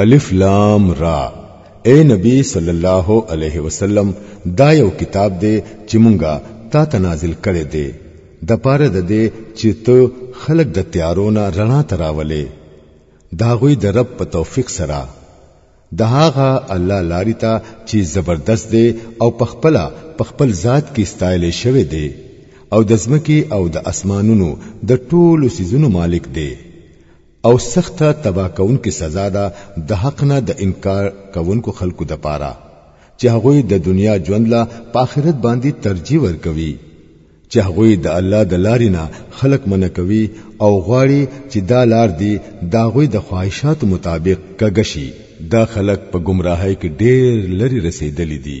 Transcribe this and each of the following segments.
الف لام را اے نبی صلی الله علیه وسلم دا یو کتاب دی چې مونږه تا ته نازل کړی دی د پاره د دې چې ته خلق د تیارونه رڼا تراولې دا غوي د رب په توفیق سره د هغه الله لاري ته چې زبردست دی او پخپلا پخپل ذات کې ستایل شوی دی او د زمکی او د اسمانونو د ټولو سيزونو مالک دی او سخته تبا کونکي سزا ده د حق نه د انکار کوونکو خلکو د پاره چې هغه د دنیا ژوند لا په آخرت باندې ترجیح ورکوي چې هغه د الله د لارې نه خلق منع کوي او غواړي چې دا لار دی دا غوي د خواهشات مطابق کګشي دا خلق په گمراهۍ کې ډېر لري رسیدلی دي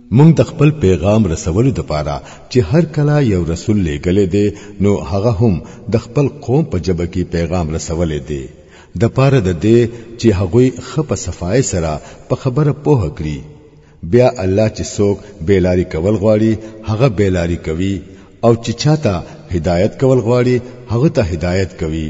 مونږ د خپل پیغام رسولو لپاره چې هر کله یو رسول لېږلی دی نو هغه هم د خپل قوم په جبه کې پیغام رسولی دی د پاره د دې چې هغوی خپه صفای سره په خبره پوه کړي بیا الله چې څوک بیلاری کول غواړي هغه بیلاری کوي او چې چاته هدایت کول غواړي هغه ته هدایت کوي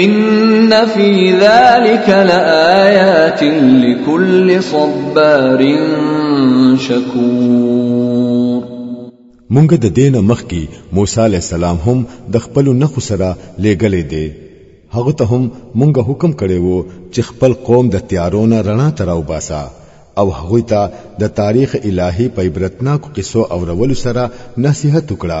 ان فی ذلک لآیات لكل صبار شکور مونږ د دین مخ کی موسی علی السلام هم د خپل نخ سره لګلې دی هغه ته هم مونږ حکم کړی وو چې خپل قوم د تیارونه رڼا تراو باسا او هغه ته د تاریخ الهي په عبرتناکو قصو او رول سره نصيحت وکړه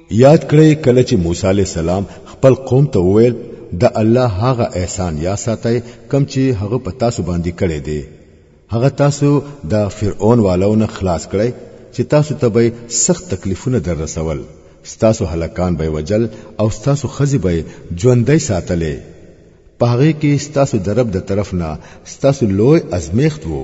یاد کړئ کله چې موسی علی السلام خپل قوم ته وویل د الله هغه احسان یا ساتي کم چې هغه په تاسو باندې کړی دی هغه تاسو د فرعون والو نه خلاص کړئ چې تاسو ته به سخت تکلیفونه در رسول ستاسو هلکان به وجل او ستاسو خزي به ژوندۍ ساتلې پاغه کې ستاسو درب د طرف نه ستاسو لوی ازمیخت وو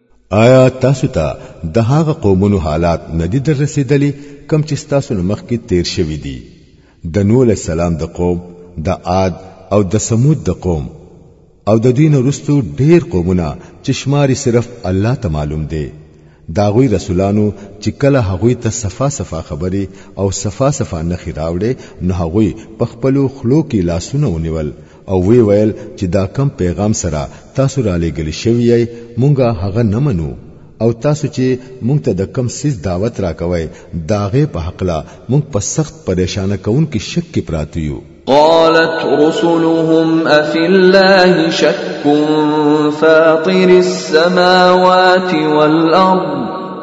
آیا تاسو ته د هغه قومونو حالات ندي در رسیدلی کم چې تاسو نه مخکې تیر شوی دي د نوح علی السلام د قوم د عاد او د سمود د قوم او د دین رستو ډیر قومونه چې شماري صرف الله ته معلوم دي دا غوي رسولانو چې کله هغوی ته صفا صفا خبري او صفا صفا نخي راوړي نو هغوی په خپل خلو کې لاسونه ونیول او وی ویل چې دا کم پیغام سره تاسو را لېږل شوی یې مونږه هغه نه منو او تاسو چې مونږ ته د کم سیز دعوت راکوي داغه په حق لا مونږ په سخت پریشان کون کې شک کې پراتو یو قالت رسلهم افي الله شك فاطر السماوات والارض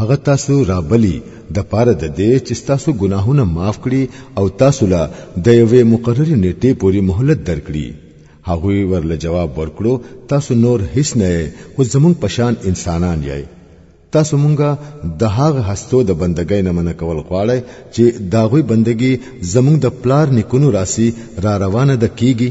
هغه تاسو رابلی د پاره د دې چې تاسو ګناهونه معاف کړي او تاسو له د یوې مقررې نیټې پورې مهلت درکړي هغه ورله جواب ورکړو تاسو نور هیڅ نه یې خو زمونږ پشان انسانان یې تاسو مونږه د هغه هستو د بندګۍ نه منع کول غواړی چې داغوی بندگی زمونږ د پلار نکونو راسي را روانه د کیږي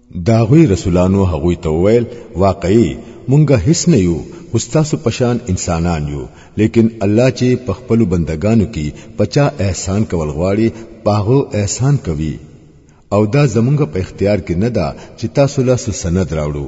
داغوی رسولانو هغوی ته وویل واقعي مونږه هیڅ نه یو خو ستاسو پشان انسانان یو لیکن الله چې په خپل بندگانو کې پچا احسان کول غواړي پاغو احسان کوي او دا زمونږ په اختیار کې نه ده چې تاسو له سند راوړو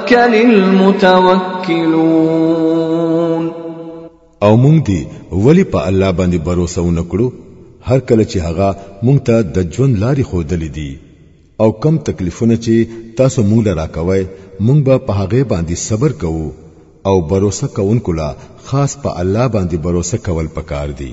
وتوکل المتوکلون او مونږ دی ولی په الله باندې باور ونکړو هر کله چې هغه مونږ ته د ژوند لارې خودلې دي او کم تکلیفونه چې تاسو مونږ له راکوي مونږ به په هغه باندې صبر کوو او باور کوونکو لا خاص په الله باندې باور کول پکار دي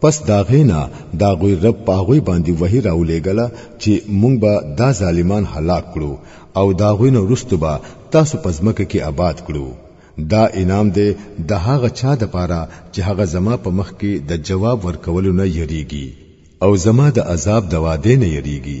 پس دا غینا دا غوی رب پاغوی باندې وحی راولېګله چې مونږ به دا ظالمان هلاک کړو او دا غوی نه رستو به تاسو پزمکه کې آباد کړو دا انعام دی د هغه چا د پاره چې هغه زما په مخ کې د جواب ورکولو نه یریږي او زما د عذاب د وعده نه یریږي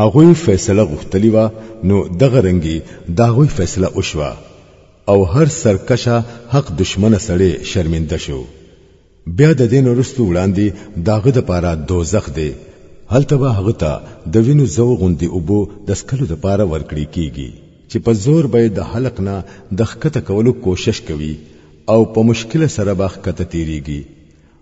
هغوی فیصله غوښتلی و نو دغه رنګي داغوی فیصله وشوه او هر سرکشه حق دشمنه سړی شرمنده شو بیا د دین ورستو وړاندې داغه د پاره دوزخ دی هلته به هغه ته د وینو زو غوندي اوبو د سکلو د پاره ورکړي کیږي چې په زور به د حلق نه د خکته کولو کوشش کوي او په مشکل سره به خکته تیریږي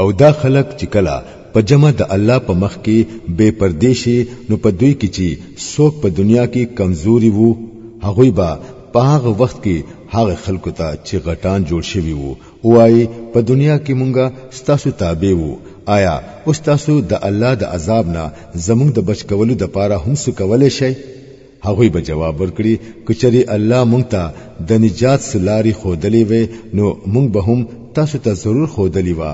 او دا خلک چې کله په جمع د الله په مخ کې بے پردې شي نو په دوی کې چې څوک په دنیا کې کمزوري وو هغوی به په هغه وخت کې هغه خلکو ته چې غټان جوړ شوي وو وایي په دنیا کې مونږه ستاسو تابع وو آیا اوس تاسو د الله د عذاب نه زمونږ د بچ کولو د پاره هم څه کولی شئ هغوی به جواب ورکړي کچري الله مونږ ته د نجات سلاري خودلې وي نو مونږ به هم تاسو ته ضرور خودلې وا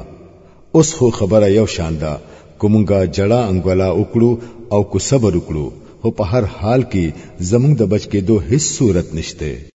اوس خو خبره یو شان ده کومګه جړه انګولا وکړو او کو صبر وکړو خو په هر حال کې زمونږ د بچ کېدو هیڅ صورت نشته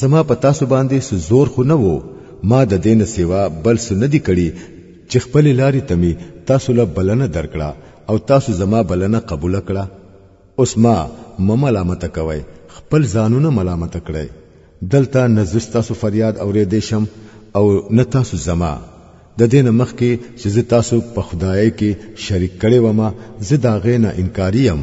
زما په تاسو باندې څه زور خو نه وو ما د دې نه سوا بل څه نه دي کړي چې خپلې لارې ته مې تاسو له بلنه درکړه او تاسو زما بلنه قبوله کړه اوس ما مه ملامته کوئ خپل ځانونه ملامته کړئ دلته نه زه ستاسو فریاد اورېدی شم او نه تاسو زما د دې نه مخکې چې زه تاسو په خدای کې شریک کړی وم زه د هغې نه انکاري یم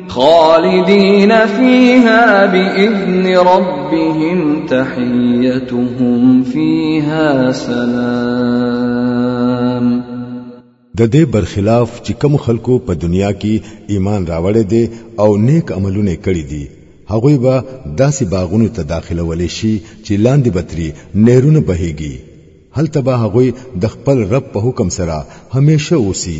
خالدین فیها باذن ربهم تحیتهم فیها سلام د دې برخلاف چې کوم خلکو په دنیا کې ایمان راوړې دي او نیک عملونه کړې دي هغه به داسې باغونو ته داخله ولې شي چې لاندې بتري نهرونه بهيږي هلته به هغه د خپل رب په حکم سره همیشه اوسي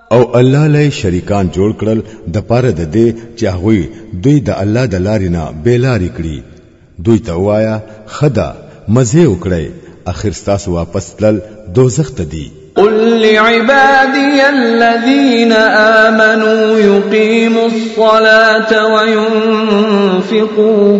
او الله لای شریکان جوړ کړل د پاره د دې چې هغه دوی د الله د لارې نه بیلاری کړي دوی ته وایا خدا مزه وکړي اخر تاسو واپس تل دوزخ ته دی قل لعبادي الذين آمنوا يقيموا الصلاة وينفقوا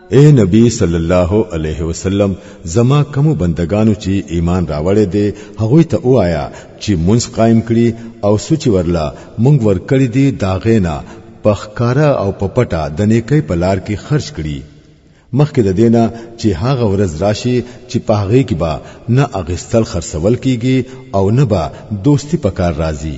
اے نبی صلی الله علیه وسلم زما کوم بندگانو چې ایمان راوړې دي هغه ته وایا چې منځ قائم کړي او سوچ ورلا مونږ ور کړی دي دا غینا پخکارا او پپټا د نیکي په لار کې خرج کړي مخکې د دینه چې هغه ورځ راشي چې په هغه کې با نه اغستل خرڅول کیږي او نه با دوستی په کار راځي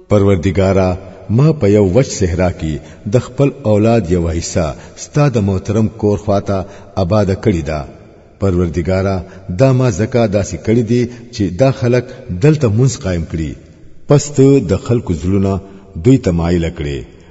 پروردګارا ما په یو وچ صحرا کې د خپل اولاد یو حصہ ستا د محترم کور خواته آباد کړی دا پروردګارا دا ما زکا داسې کړی دی چې دا خلک دلته منځ قائم کړي پس ته د خلکو زړونه دوی تمایل کړي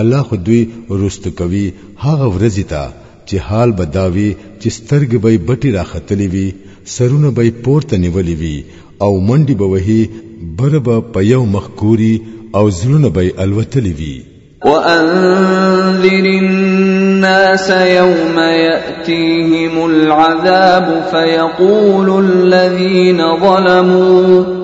الله خو دوی رستو کوي هغه ورځی ته چې حال به دا وي چې سترګې به بټي راختلې وي سرونه به پورته نیولې وي او منډي به وهي بره به په یو مخ ګوري او زړونه به الوتلې وي وانذر الناس يوم ياتيهم العذاب فيقول الذين ظلموا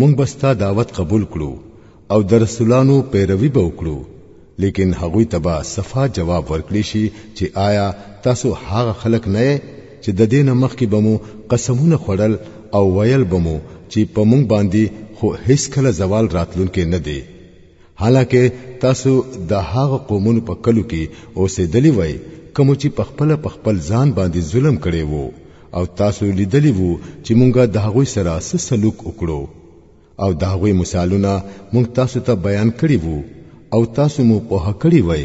مونږ به ستا دعوت قبول کړو او د رسولانو پیروي به وکړو لیکن هغوی ته به صفا جواب ورکړي شي چې آیا تاسو هغه خلک نه یې چې د دینه مخکې به مو قسمونه خوړل او ویل به مو چې په مونږ باندې خو هیڅ کله زوال راتلونکې نه دی حالکه تاسو د هغه قومونو په کلو کې اوسېدلی وای کوم چې په خپل په خپل ځان باندې ظلم کړي وو او تاسو لیدلی وو چې مونږه د هغه سره څه سلوک وکړو او د هغه مثالونه مونږ تاسو ته بیان کړي وو او تاسو مو په هکړی وای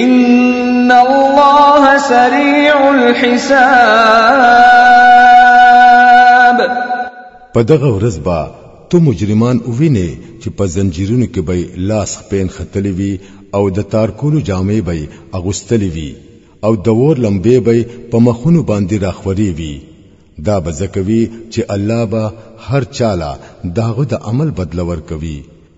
ان الله سريع الحساب په دغه ورځ به تو مجرمان وویني چې په زنجیرونو کې به لاس خپین ختلی وي او د تارکولو جامې به اغوستلی وي او د ور لمبې به په مخونو باندې راخوري وي دا به زکوي چې الله به هر چاله داغه د عمل بدلور کوي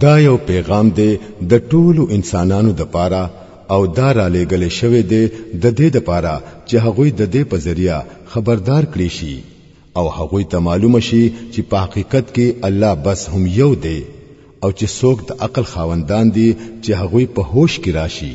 دا یو پیغام دی د ټولو انسانانو د پاره او دا را لېګل شوی دی د دې د پاره چې هغوی د دې په ذریعہ خبردار کړي شي او هغوی ته معلومه شي چې په حقیقت کې الله بس هم یو دی او چې څوک د عقل خاوندان دي چې هغوی په هوش کې راشي